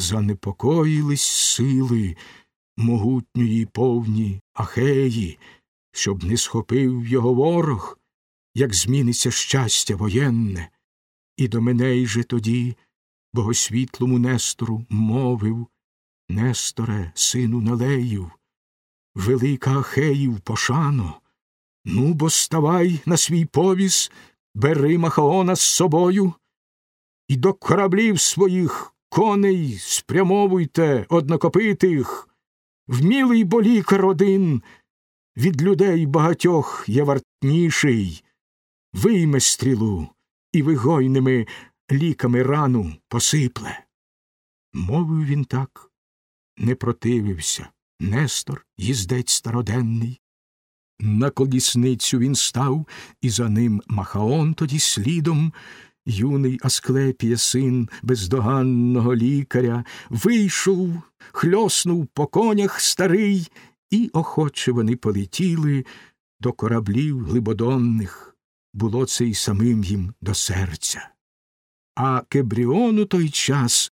занепокоїлись сили могутньої повні Ахеї, щоб не схопив його ворог, як зміниться щастя воєнне, і до мене же тоді, богосвітлому Нестору, мовив Несторе, сину Налеїв, велика Ахеїв пошано, ну бо ставай на свій повіс, бери Махаона з собою, і до кораблів своїх коней спрямовуйте однокопитих, вмілий болікар один, від людей багатьох є вартніший, вийме стрілу і вигойними ліками рану посипле. Мовив він так, не противився. Нестор, їздець староденний. На колісницю він став, і за ним Махаон тоді слідом, юний Асклепія, син бездоганного лікаря, вийшов, хльоснув по конях старий, і охоче вони полетіли до кораблів глибодонних. Було це й самим їм до серця. А Кебріону той час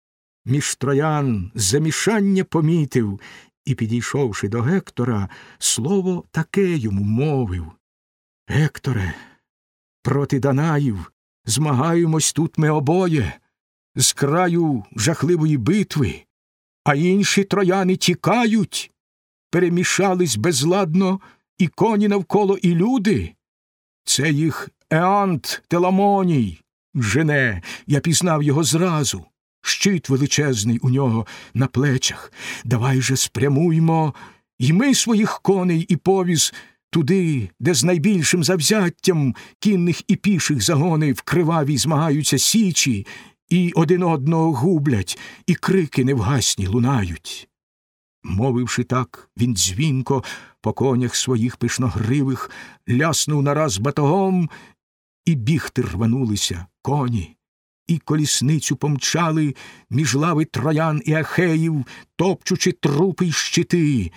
між троян замішання помітив і, підійшовши до Гектора, слово таке йому мовив Гекторе, проти Данаїв змагаємось тут ми обоє, з краю жахливої битви, а інші трояни тікають, перемішались безладно і коні навколо, і люди. Це їх Еант Теламоній жене, я пізнав його зразу щит величезний у нього на плечах. Давай же спрямуймо і ми своїх коней і повіз туди, де з найбільшим завзяттям кінних і піших загони в кривавій змагаються січі, і один одного гублять, і крики невгасні лунають. Мовивши так, він дзвінко по конях своїх пишногривих ляснув нараз батогом, і бігти рванулися коні і колісницю помчали між лави троян і ахеїв, топчучи трупи й щити,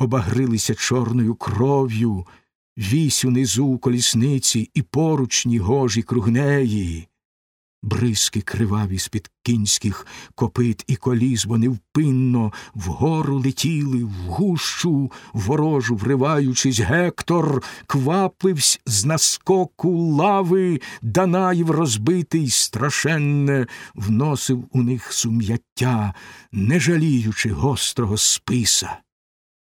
обагрилися чорною кров'ю, вісь унизу колісниці і поручні гожі круг неї. Бризки криваві з-під кінських копит і коліс, вони впинно вгору летіли, в гущу ворожу, вриваючись, Гектор квапивсь з наскоку лави, Данаїв розбитий, страшенне, вносив у них сум'яття, не жаліючи гострого списа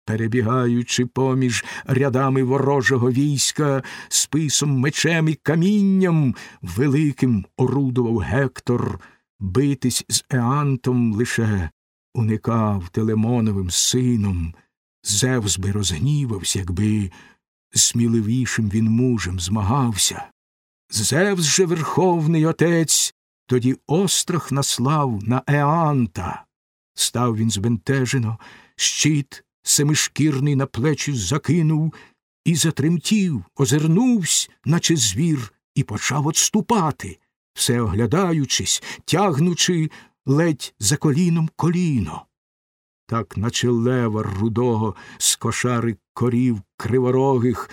перебігаючи поміж рядами ворожого війська, списом, мечем і камінням, великим орудував Гектор, битись з Еантом лише уникав Телемоновим сином. Зевс би розгнівався, якби сміливішим він мужем змагався. Зевс же верховний отець тоді острах наслав на Еанта. Став він збентежено, щит семишкірний на плечі закинув і затремтів, озирнувсь, наче звір, і почав отступати, все оглядаючись, тягнучи ледь за коліном коліно. Так, наче лева рудого з кошари корів криворогих,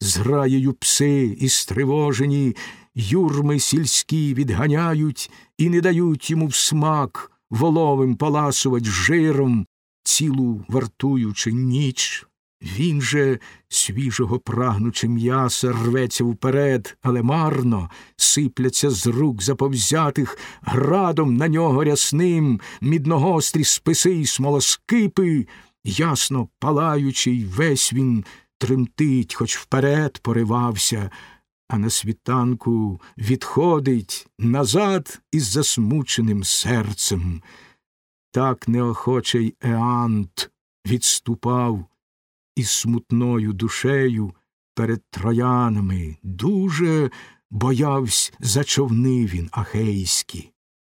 зграєю пси і стривожені, юрми сільські відганяють і не дають йому в смак воловим паласувать жиром, цілу вартуючи ніч, він же, свіжого прагнучи м'яса, рветься вперед, але марно сипляться з рук заповзятих градом на нього рясним, мідногострі списи й смолоскипи, ясно палаючий, весь він тремтить, хоч вперед поривався, а на світанку відходить назад із засмученим серцем так неохочий Еант відступав із смутною душею перед троянами, дуже боявсь за човни він ахейські.